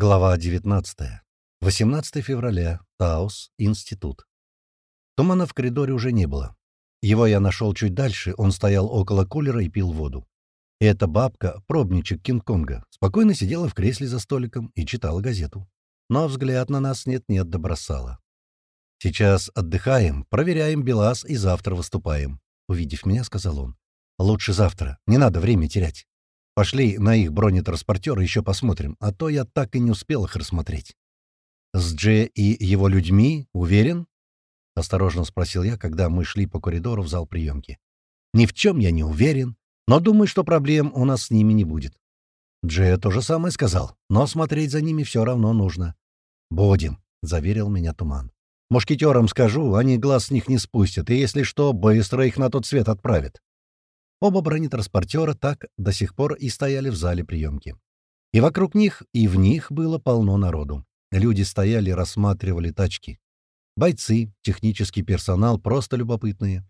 Глава 19. 18 февраля. Таус. Институт. Тумана в коридоре уже не было. Его я нашел чуть дальше, он стоял около кулера и пил воду. И эта бабка, пробничек Кинг-Конга, спокойно сидела в кресле за столиком и читала газету. Но взгляд на нас нет-нет добросала. «Сейчас отдыхаем, проверяем БелАЗ и завтра выступаем», — увидев меня, сказал он. «Лучше завтра, не надо время терять». Пошли на их бронетранспортеры еще посмотрим, а то я так и не успел их рассмотреть. «С Дже и его людьми, уверен?» — осторожно спросил я, когда мы шли по коридору в зал приемки. «Ни в чем я не уверен, но думаю, что проблем у нас с ними не будет». Дже то же самое сказал, но смотреть за ними все равно нужно. «Будем», — заверил меня Туман. «Мушкетерам скажу, они глаз с них не спустят, и, если что, быстро их на тот свет отправят». Оба бронетранспортера так до сих пор и стояли в зале приемки. И вокруг них, и в них было полно народу. Люди стояли, рассматривали тачки. Бойцы, технический персонал, просто любопытные.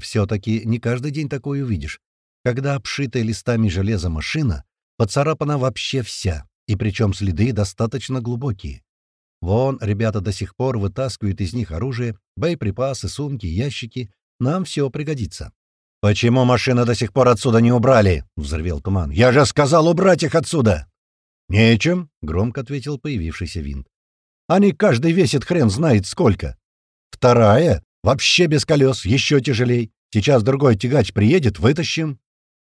Все-таки не каждый день такое увидишь. Когда обшитая листами железа машина, поцарапана вообще вся, и причем следы достаточно глубокие. Вон, ребята до сих пор вытаскивают из них оружие, боеприпасы, сумки, ящики. Нам все пригодится. «Почему машины до сих пор отсюда не убрали?» — взревел туман. «Я же сказал убрать их отсюда!» «Нечем», — громко ответил появившийся винт. «Они каждый весит хрен знает сколько. Вторая — вообще без колес, еще тяжелей. Сейчас другой тягач приедет, вытащим».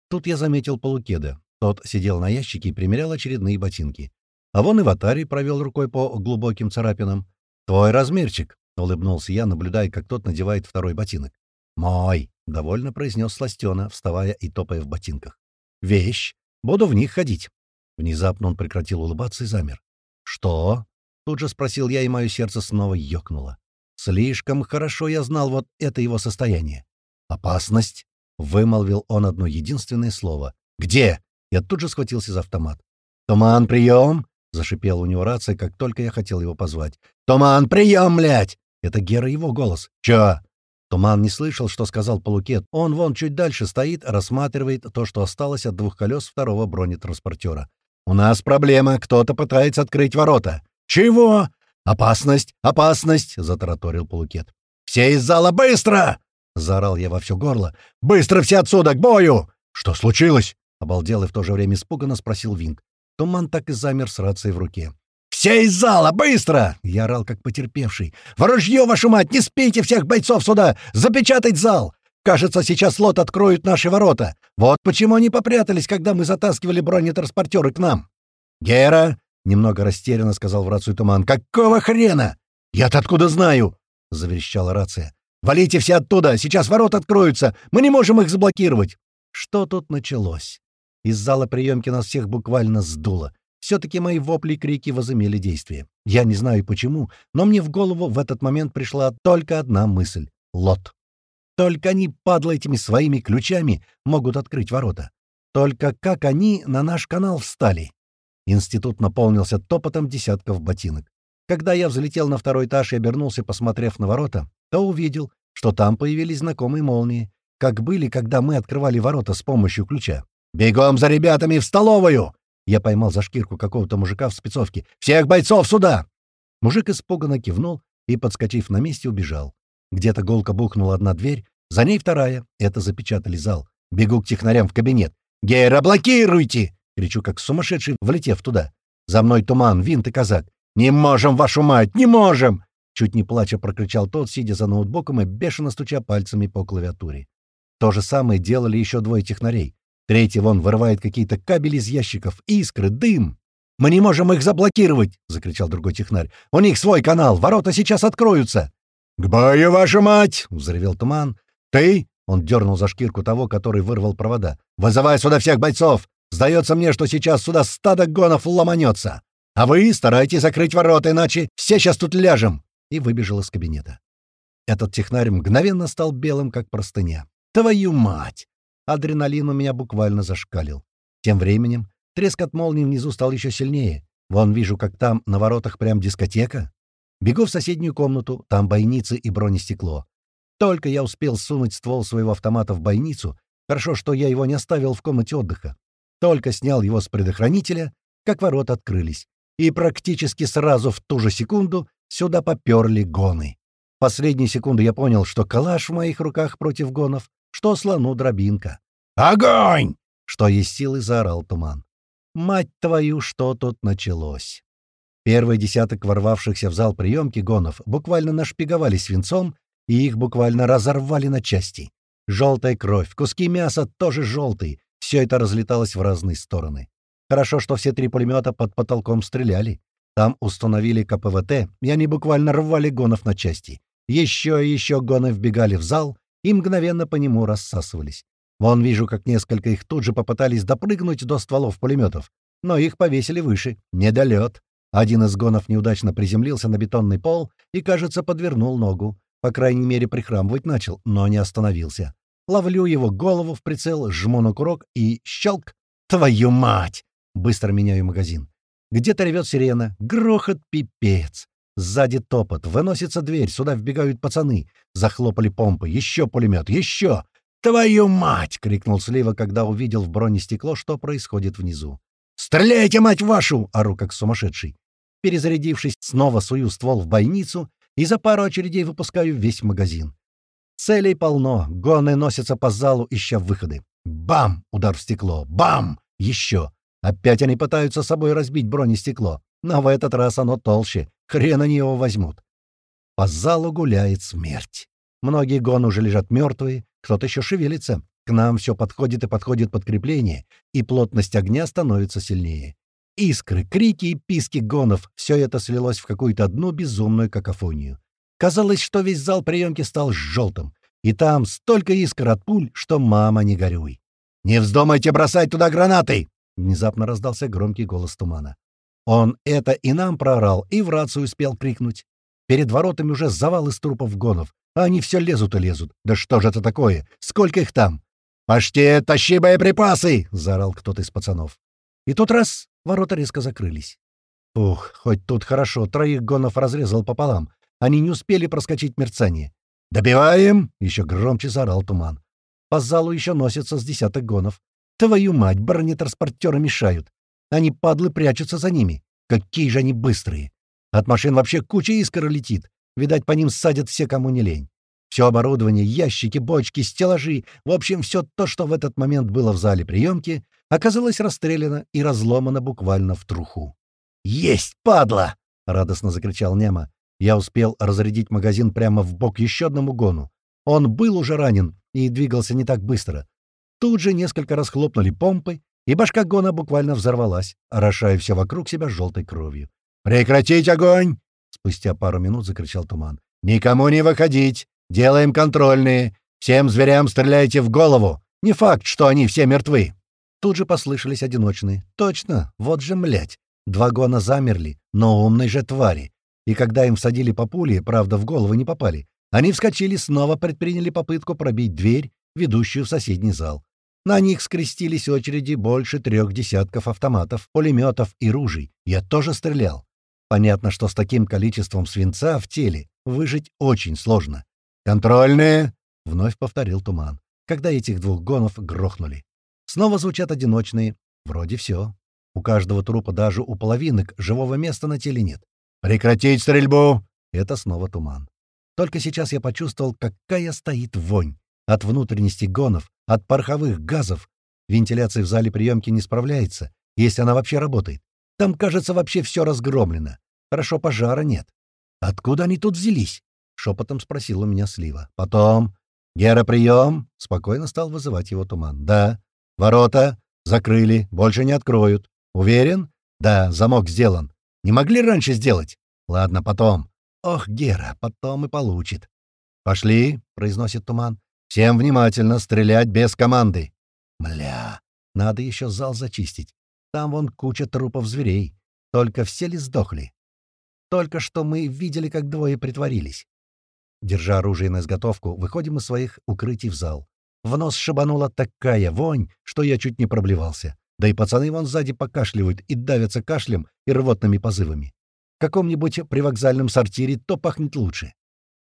Тут я заметил полукеда. Тот сидел на ящике и примерял очередные ботинки. А вон и Ватарий провел рукой по глубоким царапинам. «Твой размерчик», — улыбнулся я, наблюдая, как тот надевает второй ботинок. «Мой», — довольно произнес Сластена, вставая и топая в ботинках. «Вещь! Буду в них ходить!» Внезапно он прекратил улыбаться и замер. «Что?» — тут же спросил я, и мое сердце снова ёкнуло. Слишком хорошо я знал вот это его состояние. «Опасность!» — вымолвил он одно единственное слово. «Где?» Я тут же схватился за автомат. «Туман, прием!» — зашипела у него рация, как только я хотел его позвать. «Туман, прием, блядь!» Это Гера его голос. «Чё?» Туман не слышал, что сказал Полукет. Он вон чуть дальше стоит, рассматривает то, что осталось от двух колес второго бронетранспортера. «У нас проблема. Кто-то пытается открыть ворота». «Чего?» «Опасность! Опасность!» — затараторил Полукет. «Все из зала быстро!» — заорал я во все горло. «Быстро все отсюда, к бою!» «Что случилось?» — обалдел и в то же время испуганно спросил Винг. Туман так и замер с рацией в руке. «Все из зала! Быстро!» — я орал, как потерпевший. «В ружье, вашу мать! Не спейте всех бойцов сюда! Запечатать зал! Кажется, сейчас лот откроют наши ворота. Вот почему они попрятались, когда мы затаскивали бронетранспортеры к нам». «Гера!» — немного растерянно сказал в рацию Туман. «Какого хрена?» «Я-то откуда знаю?» — заверещала рация. «Валите все оттуда! Сейчас ворота откроются! Мы не можем их заблокировать!» Что тут началось? Из зала приемки нас всех буквально сдуло. Все-таки мои вопли и крики возымели действие. Я не знаю почему, но мне в голову в этот момент пришла только одна мысль — лот. Только они, падла этими своими ключами, могут открыть ворота. Только как они на наш канал встали? Институт наполнился топотом десятков ботинок. Когда я взлетел на второй этаж и обернулся, посмотрев на ворота, то увидел, что там появились знакомые молнии, как были, когда мы открывали ворота с помощью ключа. «Бегом за ребятами в столовую!» Я поймал за шкирку какого-то мужика в спецовке. «Всех бойцов сюда!» Мужик испуганно кивнул и, подскочив на месте, убежал. Где-то голко бухнула одна дверь, за ней вторая. Это запечатали зал. Бегу к технарям в кабинет. «Гейра, блокируйте!» — кричу, как сумасшедший, влетев туда. За мной туман, винт и казак. «Не можем, вашу мать, не можем!» Чуть не плача прокричал тот, сидя за ноутбуком и бешено стуча пальцами по клавиатуре. То же самое делали еще двое технарей. Третий вон вырывает какие-то кабели из ящиков, искры, дым. «Мы не можем их заблокировать!» — закричал другой технарь. «У них свой канал! Ворота сейчас откроются!» «К бою, ваша мать!» — взревел туман. «Ты?» — он дернул за шкирку того, который вырвал провода. «Вызывай сюда всех бойцов! Сдается мне, что сейчас сюда стадо гонов ломанется! А вы старайтесь закрыть ворота, иначе все сейчас тут ляжем!» И выбежал из кабинета. Этот технарь мгновенно стал белым, как простыня. «Твою мать! Адреналин у меня буквально зашкалил. Тем временем треск от молнии внизу стал еще сильнее. Вон вижу, как там на воротах прям дискотека. Бегу в соседнюю комнату, там бойницы и бронестекло. Только я успел сунуть ствол своего автомата в бойницу, хорошо, что я его не оставил в комнате отдыха. Только снял его с предохранителя, как ворота открылись, и практически сразу в ту же секунду сюда поперли гоны. В последние секунды я понял, что калаш в моих руках против гонов, что слону дробинка. «Огонь!» — что есть силы, заорал туман. Мать твою, что тут началось? Первый десяток ворвавшихся в зал приемки гонов буквально нашпиговали свинцом, и их буквально разорвали на части. Желтая кровь, куски мяса тоже желтые, все это разлеталось в разные стороны. Хорошо, что все три пулемета под потолком стреляли. Там установили КПВТ, и они буквально рвали гонов на части. Еще и еще гоны вбегали в зал и мгновенно по нему рассасывались. Вон вижу, как несколько их тут же попытались допрыгнуть до стволов пулеметов, но их повесили выше. Недолет. Один из гонов неудачно приземлился на бетонный пол и, кажется, подвернул ногу. По крайней мере, прихрамывать начал, но не остановился. Ловлю его голову в прицел, жму на курок и щелк. Твою мать! Быстро меняю магазин. Где-то ревет сирена. Грохот пипец. Сзади топот. Выносится дверь. Сюда вбегают пацаны. Захлопали помпы. Еще пулемет. Еще! «Твою мать!» — крикнул Слива, когда увидел в бронестекло, что происходит внизу. «Стреляйте, мать вашу!» — ору как сумасшедший. Перезарядившись, снова сую ствол в бойницу и за пару очередей выпускаю весь магазин. Целей полно, гоны носятся по залу, ища выходы. Бам! Удар в стекло. Бам! Еще. Опять они пытаются собой разбить бронестекло, но в этот раз оно толще. Хрен они его возьмут. По залу гуляет смерть. Многие гоны уже лежат мертвые, кто-то еще шевелится. К нам все подходит и подходит подкрепление, и плотность огня становится сильнее. Искры, крики и писки гонов — все это слилось в какую-то одну безумную какофонию. Казалось, что весь зал приемки стал желтым, и там столько искр от пуль, что мама не горюй. «Не вздумайте бросать туда гранаты!» — внезапно раздался громкий голос тумана. Он это и нам проорал, и в рацию успел крикнуть. Перед воротами уже завал из трупов гонов, а они все лезут и лезут. Да что же это такое? Сколько их там? «Почти тащи боеприпасы!» — заорал кто-то из пацанов. И тут раз Ворота резко закрылись. Ух, хоть тут хорошо, троих гонов разрезал пополам. Они не успели проскочить мерцание. «Добиваем!» — еще громче заорал туман. По залу еще носятся с десяток гонов. Твою мать, бронетранспортеры мешают. Они, падлы, прячутся за ними. Какие же они быстрые! От машин вообще куча искр летит. Видать, по ним садят все, кому не лень. Все оборудование, ящики, бочки, стеллажи, в общем, все то, что в этот момент было в зале приемки, оказалось расстреляно и разломано буквально в труху. «Есть, падла!» — радостно закричал Нема. Я успел разрядить магазин прямо в бок еще одному гону. Он был уже ранен и двигался не так быстро. Тут же несколько раз хлопнули помпы, и башка гона буквально взорвалась, орошая все вокруг себя желтой кровью. «Прекратить огонь!» — спустя пару минут закричал Туман. «Никому не выходить! Делаем контрольные! Всем зверям стреляйте в голову! Не факт, что они все мертвы!» Тут же послышались одиночные. «Точно! Вот же, млять! Два гона замерли, но умной же твари! И когда им всадили по пуле, правда, в голову не попали, они вскочили, снова предприняли попытку пробить дверь, ведущую в соседний зал. На них скрестились очереди больше трех десятков автоматов, пулеметов и ружей. Я тоже стрелял. Понятно, что с таким количеством свинца в теле выжить очень сложно. «Контрольные!» — вновь повторил Туман, когда этих двух гонов грохнули. Снова звучат одиночные. Вроде все. У каждого трупа даже у половинок живого места на теле нет. «Прекратить стрельбу!» Это снова туман. Только сейчас я почувствовал, какая стоит вонь. От внутренности гонов, от пороховых газов. Вентиляция в зале приемки не справляется, если она вообще работает. Там, кажется, вообще все разгромлено. Хорошо, пожара нет. Откуда они тут взялись? Шепотом спросил у меня Слива. Потом. «Гера, прием!» — спокойно стал вызывать его туман. «Да». Ворота закрыли, больше не откроют. Уверен? Да, замок сделан. Не могли раньше сделать? Ладно, потом. Ох, Гера, потом и получит. Пошли, произносит туман. Всем внимательно стрелять без команды. Мля, надо еще зал зачистить. Там вон куча трупов зверей. Только все ли сдохли? Только что мы видели, как двое притворились. Держа оружие на изготовку, выходим из своих укрытий в зал. В нос шибанула такая вонь, что я чуть не проблевался. Да и пацаны вон сзади покашливают и давятся кашлем и рвотными позывами. В каком-нибудь привокзальном сортире то пахнет лучше.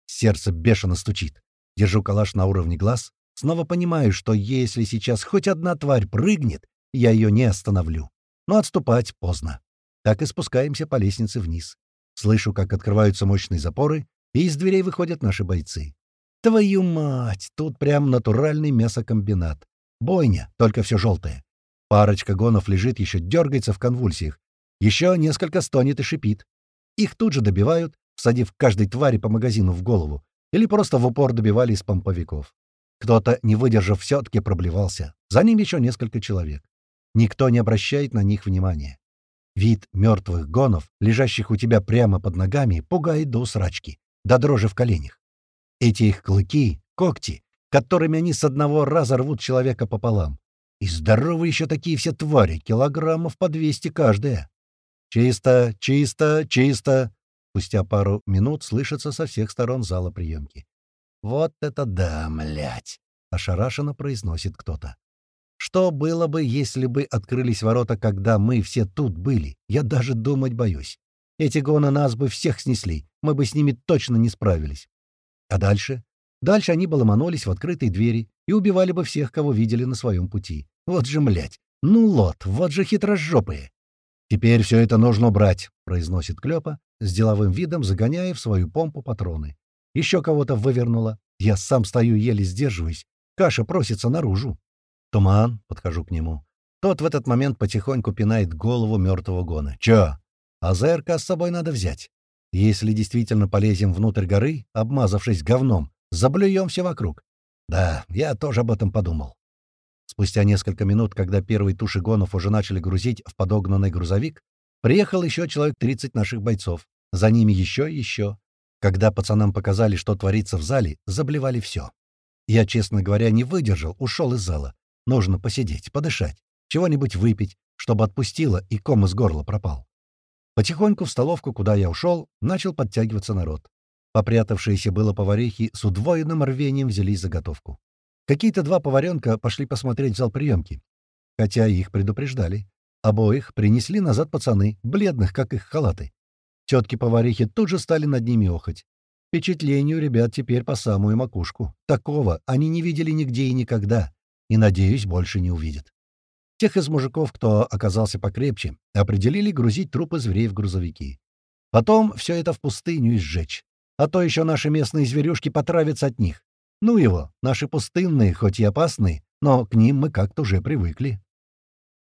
Сердце бешено стучит. Держу калаш на уровне глаз. Снова понимаю, что если сейчас хоть одна тварь прыгнет, я ее не остановлю. Но отступать поздно. Так и спускаемся по лестнице вниз. Слышу, как открываются мощные запоры, и из дверей выходят наши бойцы. Твою мать! Тут прям натуральный мясокомбинат. Бойня, только все желтое. Парочка гонов лежит, еще дергается в конвульсиях. Еще несколько стонет и шипит. Их тут же добивают, всадив каждой твари по магазину в голову, или просто в упор добивали из помповиков. Кто-то, не выдержав, все-таки проблевался. За ним еще несколько человек. Никто не обращает на них внимания. Вид мертвых гонов, лежащих у тебя прямо под ногами, пугает до усрачки, до дрожи в коленях. Эти их клыки, когти, которыми они с одного раза рвут человека пополам. И здоровые еще такие все твари, килограммов по 200 каждая. «Чисто, чисто, чисто!» Спустя пару минут слышится со всех сторон зала приемки. «Вот это да, млять!» — ошарашенно произносит кто-то. Что было бы, если бы открылись ворота, когда мы все тут были? Я даже думать боюсь. Эти гоны нас бы всех снесли, мы бы с ними точно не справились. А дальше? Дальше они бы ломанулись в открытые двери и убивали бы всех, кого видели на своем пути. Вот же, млять! Ну, лот, вот же хитрожопые! «Теперь все это нужно убрать», — произносит Клёпа, с деловым видом загоняя в свою помпу патроны. Еще кого-то вывернуло. Я сам стою, еле сдерживаюсь. Каша просится наружу. «Туман», — подхожу к нему. Тот в этот момент потихоньку пинает голову мертвого гона. «Чё? А ЗРК с собой надо взять. Если действительно полезем внутрь горы, обмазавшись говном, заблюем все вокруг. Да, я тоже об этом подумал. Спустя несколько минут, когда первые туши гонов уже начали грузить в подогнанный грузовик, приехал еще человек 30 наших бойцов. За ними еще и еще. Когда пацанам показали, что творится в зале, заблевали все. Я, честно говоря, не выдержал, ушел из зала. Нужно посидеть, подышать, чего-нибудь выпить, чтобы отпустило и ком из горла пропал. Потихоньку в столовку, куда я ушел, начал подтягиваться народ. Попрятавшиеся было поварихи с удвоенным рвением взялись за готовку. Какие-то два поваренка пошли посмотреть в зал приемки. Хотя их предупреждали. Обоих принесли назад пацаны, бледных, как их халаты. Тетки-поварихи тут же стали над ними охоть. Впечатлению ребят теперь по самую макушку. Такого они не видели нигде и никогда и, надеюсь, больше не увидит. Тех из мужиков, кто оказался покрепче, определили грузить трупы зверей в грузовики. Потом все это в пустыню и сжечь. А то еще наши местные зверюшки потравятся от них. Ну его, наши пустынные, хоть и опасные, но к ним мы как-то уже привыкли.